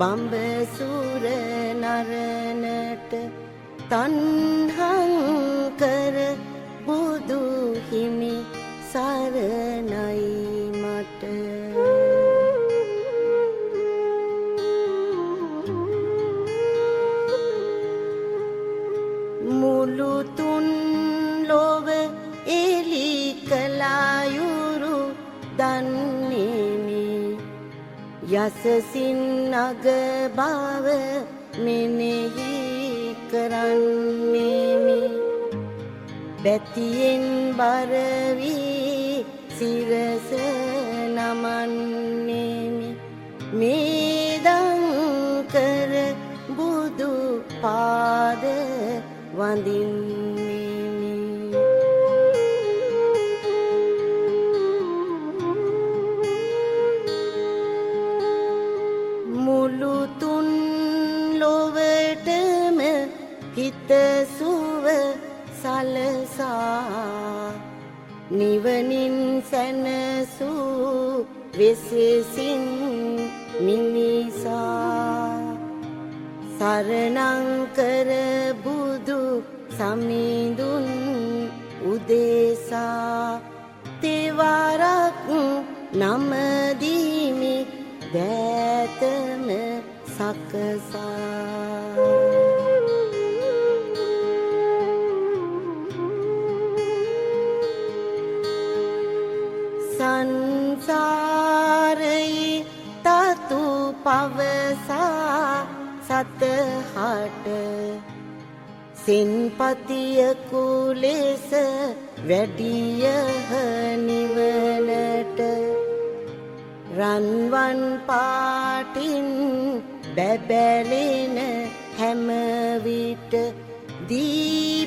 පේවූ බම්බසුර නරණට තන්හංකර බුදු හිමි සරණයි මට. මුළුතුන් ලොව එලි කලායුරු දන්නේමි යසසින් පාද වඳින්නේමි. මුළුතුන් ලොවටම හිතසුව සලසා නිවනින් සැනසූ වෙසසින් සරණංකර බුදු සමිඳුන් උදෙසා. තෙවරක් නමදීමි දෑතම සකසා. සතහට සින්පතියකු ලෙස වැඩියහ නිවනට. රන්වන් පාටින් බැබැලෙන හැමවිට දීපංකර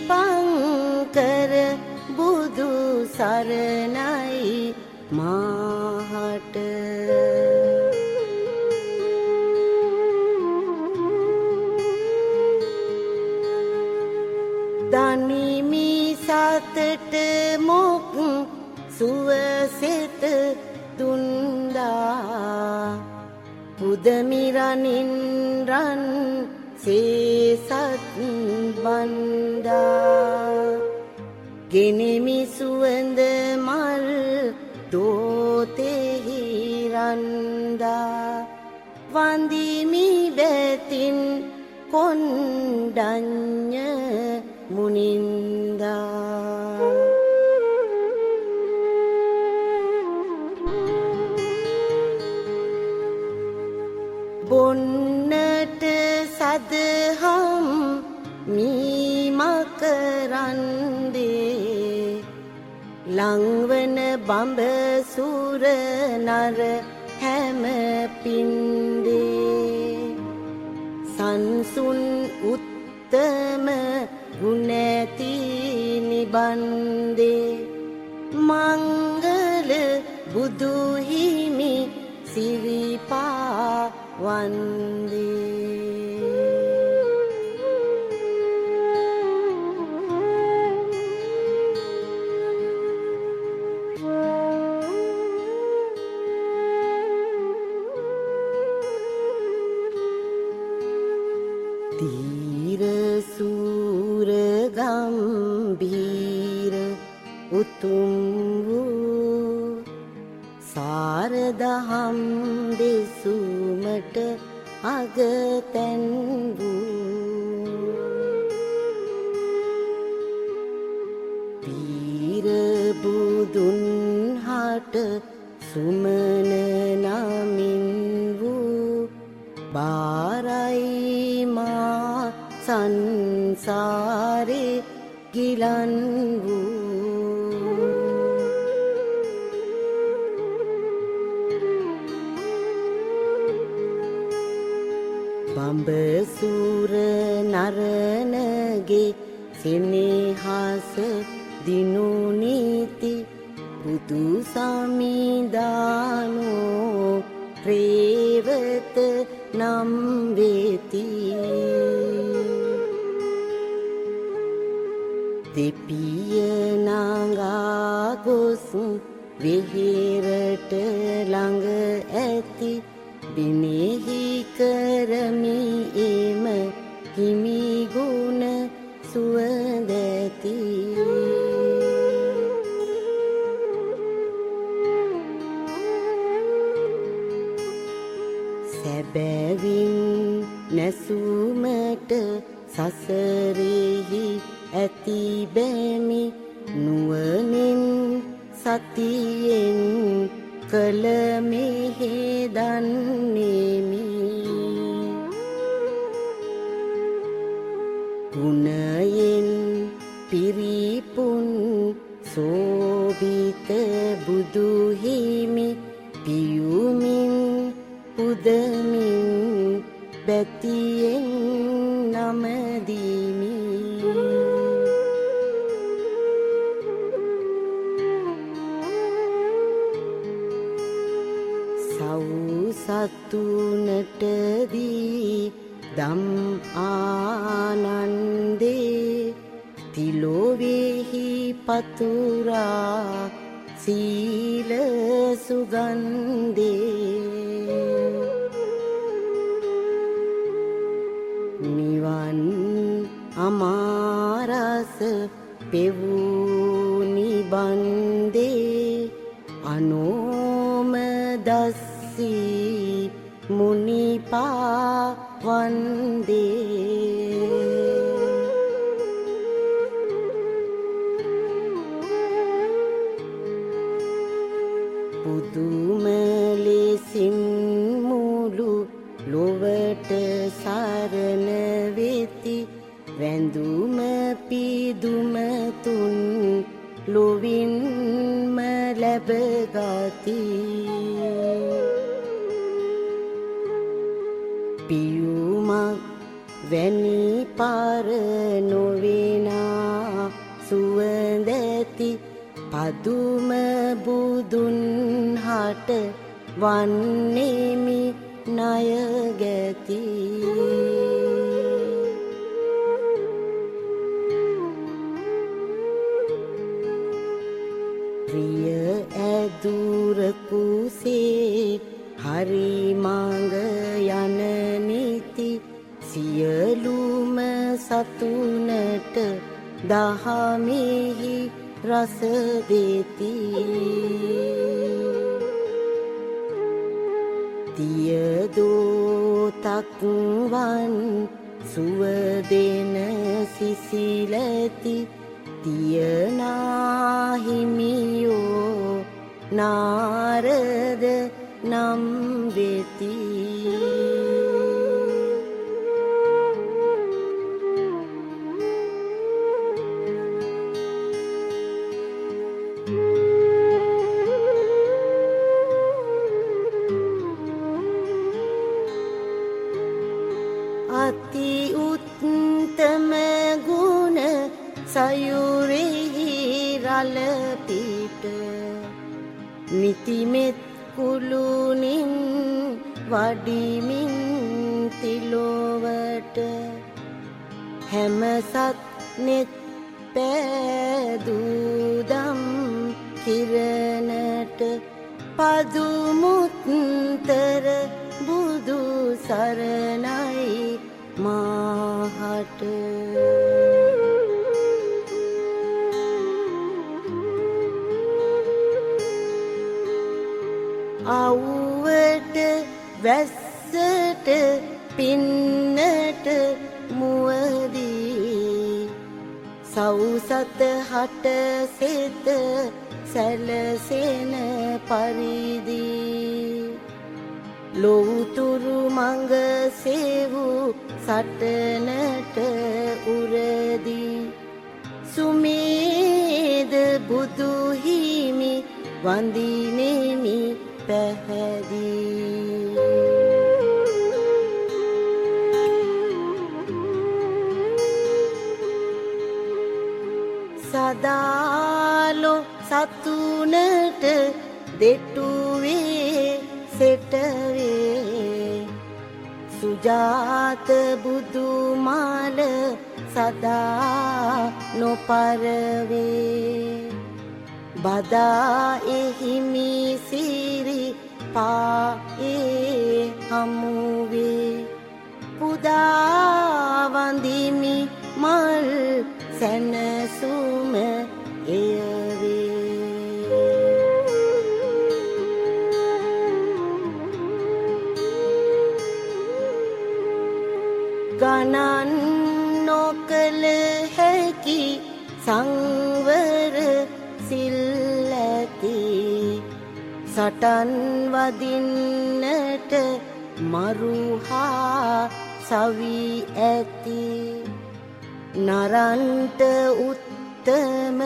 බුදු සරණයි මාහට පුදමිරනින් රන් සේසත් බන්දා ගෙනෙමි සුවඳ මල් දෝතෙහි රන්දා. වන්දිමි බැතින් කොණ්ඩඤ්ඤ මුනින්දා ලංවන බඹසුර නර හැම පින්දේ. සංසුන් උත්තම ගුණැති නිබන්දේ. මංගල බුදුහිමි සිරිපා වන්දේ. උතුම් වූ සාරදහම් දෙසුමට අගතැන් වූ පීරබුදුන් හට සුමන නමින් වූ බාරයිමා සංසාරේ ගිලන් වූ බඹසූර නරණගේ සෙනෙහස දිනුනීති බුදු සමිදානෝ ප්‍රේවත නම් වෙති. දෙපිය නඟා ගොස් විහිරට ළඟ ඇති බිනෙහි සැබැවින් නැසුමට සසරෙහි ඇති බැමි නුවනින් සතියෙන් කළ මෙහෙදන්නේමි ගුණයෙන් සවුසත්තුනටදී දම් ආනන්දේ තිලොවෙහි පතුරා සීල සුගන්දේ. නිවන් අමාරස පෙවූනිබන්දේ මුනිපා වන්දේ පුදුම ලෙසින් මුළු ලොවට සරණ වෙති වැඳුම පිදුම තුන් ලොවින්ම ලැබගති පාර නොවෙනා. සුවඳැති පදුම බුදුන් හට වන්නේමි ණයගැති. ප්‍රිය ඇදුරකුසේ හරි සතුනට දහමෙහි රස දෙති. තියදෝතක්වන් සුවදෙන සිසිලැති. තියනාහිමියෝ නාරද නම් වෙති. නිතිමෙත් කුළුනින් වඩිමින් තිලොවට හැමසත් නෙත් පෑදූදම් කිරණට පදුමුත්තර බුදු සරණයි මාහට වැස්සට පින්නට මුවදී. සවුසත හට සෙත සැලසෙන පරිදි. ලොවුතුරු මඟ සේවූ සටනට උරදී. සුමේද බුදුහිමි වඳිනෙමි පැහැදී. සදාලො සතුනට දෙටුවේ සෙටවේ. සුජාත බුදුමාල සදා නොපරවේ. බදා එහිමි සිරි පාඒ හමුවේ. පුදාවඳිමි මල් සැනසුම ගණන් නොකළ හැකි සංවර සිල්ලැති. සටන් වදින්නට මරුහා සවි ඇති. නරන්ට උත්තම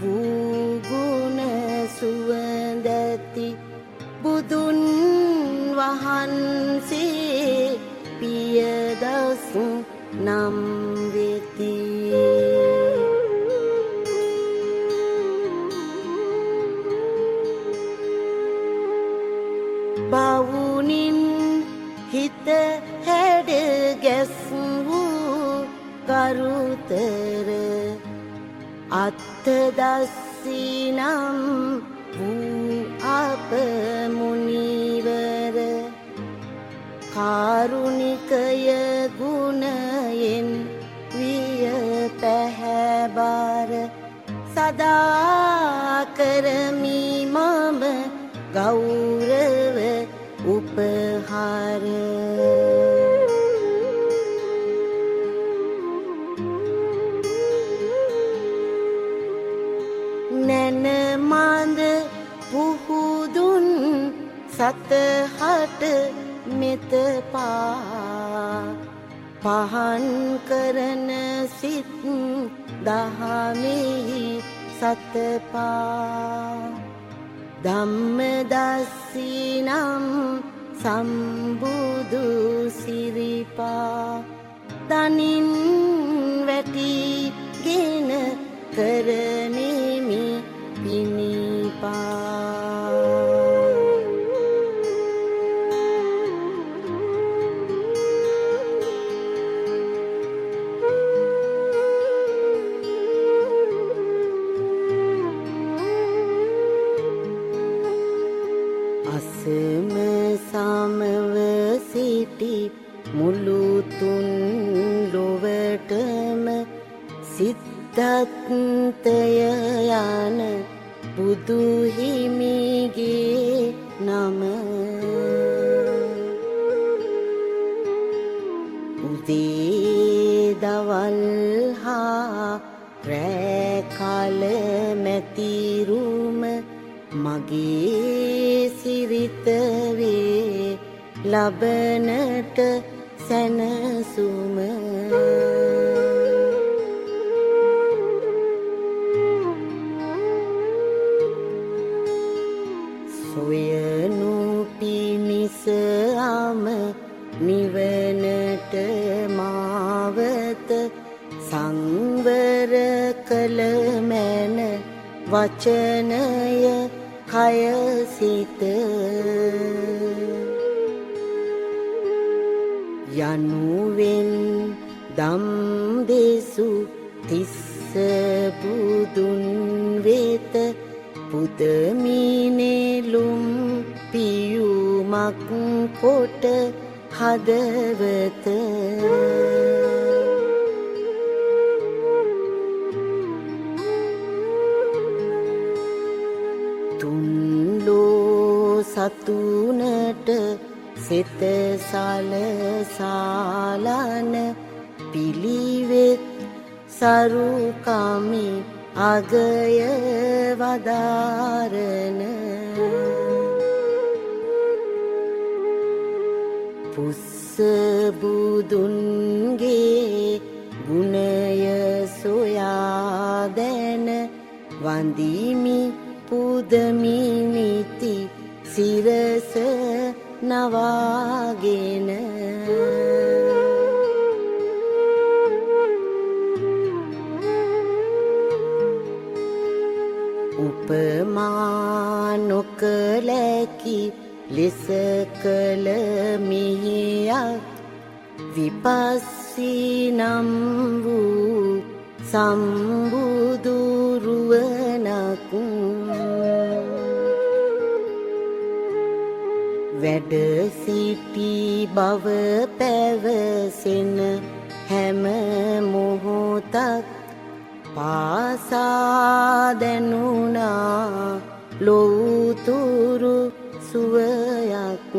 වූගුණ සුවඳැති. බුදුන් වහන්සේ පියදසු නම් වෙති. බවුනින් හිත හැඩ ගැස් වූ කරුතර අත්තදස්සිනම් වූ අප මුනිවර. කාරුණිකය ගුණයෙන් සදාකරමි මම ගෞරව උපහාර. නැනමඳ පුහුදුන් සතහට මෙතපා පහන් කරන සිත් දහමෙහි සතපා. ධම්මදස්සිනම් සම්බුදු සිරිපා. තනින් වැටිගෙන කරනෙමි හා රෑකල මැතිරුම මගේ සිරිතවේ ලබනට සැනසුම. වචනය කයසිත යනුවෙන් දම් දෙසු තිස්ස බුදුන් වෙත. පුදමිනෙලුම් පියුමක් කොට හදවත. සතුනට සිත සලසාලන පිළිවෙත් සරුකමි අගය වදාරන. පුස්සබුදුන්ගේ ගුණය සොයා දැන වඳීමි පුදමිනිති සිරස නවාගෙන උපමා නොකලැකි ලෙස කළ මිහියක් විපස් සිනම් වූ සම්බුදුරුවනක් වැඩ සිටි බව පැවසෙන හැම මොහොතක් පාසා දැනුණා ලොවතුරු සුවයක්.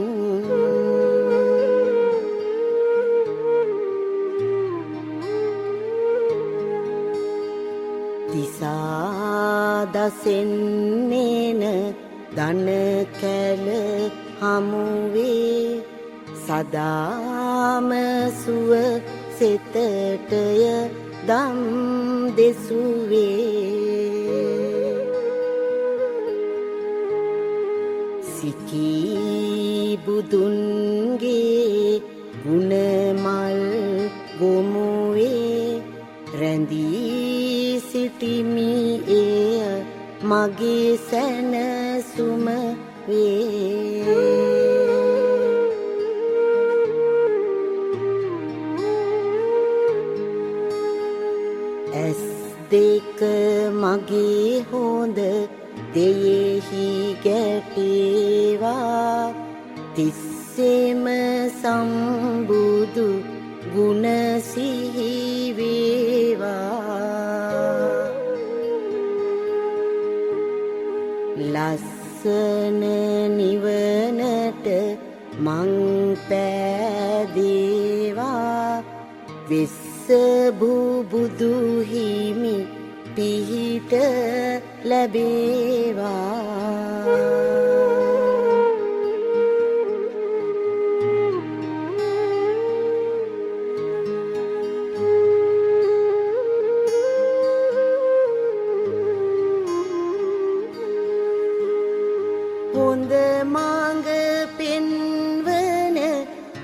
දිසාදසෙන්නේන දන කැල හමුවේ සදාම සුව සෙතටය දම් දෙසුවේ. සිකී බුදුන්ගේ ගුණමල් ගොමුවේ රැඳී සිටිමි එය මගේ සැනසුම වේ. දෙක මගේ හොඳ දෙයෙහි ගැටේවා. තිස්සෙම සම්බුදු ගුණ සිහිවේවා ලස්සන නිවනට මං පෑදේවා. වෙස් සබුබුදු හිමි පිහිට ලැබේවා. හොඳ මාඟ පෙන්වන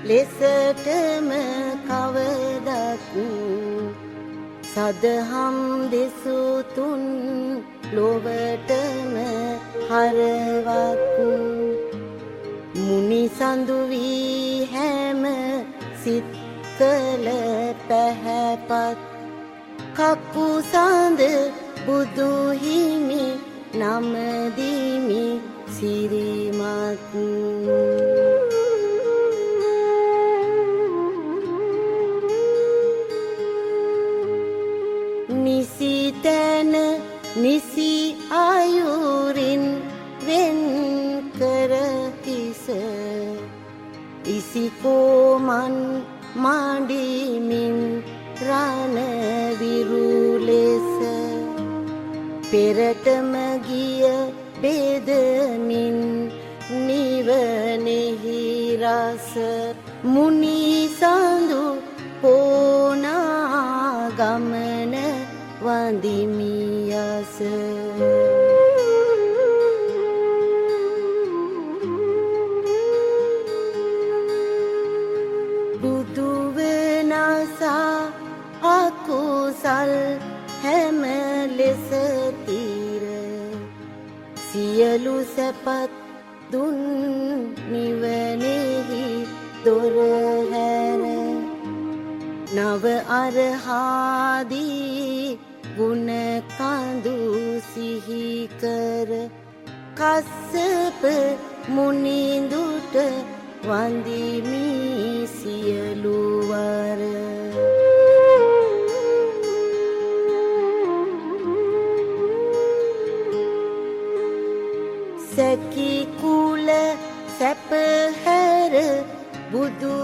ලෙසටම සදහම් දෙසුතුන් ලොවටම හරවකු මුනිසඳුවී හැම සිත්කල පැහැපත්. කක්කු සඳ බුදුහිමි නමදිමි සිරිමත්. තැන නිසි අයුරින් වෙන් කරහිස ඉසිකෝමන් මඩිමින් රණවිරුලෙස පෙරටම ගිය බෙදමින් නිවනෙහි රස. මුනිසඳු පෝනා ගමන වඳිමියස බුදුවනසා අකුසල් හැම ලෙස තීර. සියලු සැපත් දුන් නිවනෙහි දොරහැර නව අරහාදී ගුණ කඳු සිහිකර කස්සප මුනිඳුට වඳිමි සියලුවර සැකි කුල සැපහැර බුදු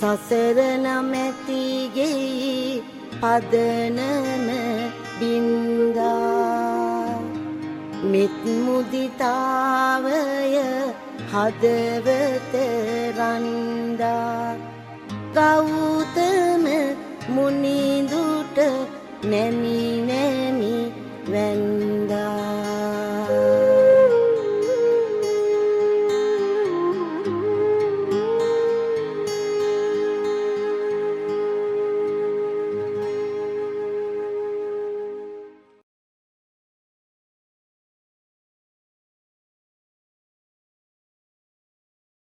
සසර නමැතිගෙයි පදනම බින්දා. මෙත් මුදිතාවය හදවත රන්දා ගෞතම මුනිදුට නැමි නැමි වැන්න